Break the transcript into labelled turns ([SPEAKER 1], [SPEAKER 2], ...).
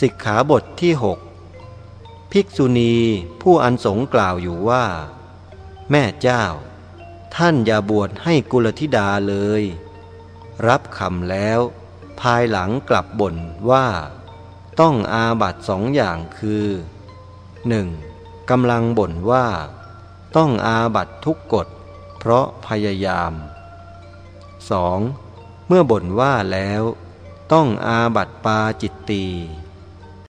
[SPEAKER 1] สิกขาบทที่หกภิกษุณีผู้อันสงกล่าวอยู่ว่า แม่เจ้า ท่านอย่าบวชให้กุลธิดาเลย รับคำแล้ว ภายหลังกลับบ่นว่า ต้องอาบัตสองอย่างคือ 1. กำลังบ่นว่า ต้องอาบัตทุกกฎ เพราะพยายาม 2. เมื่อบ่นว่าแล้ว ต้องอาบัตปาจิตตี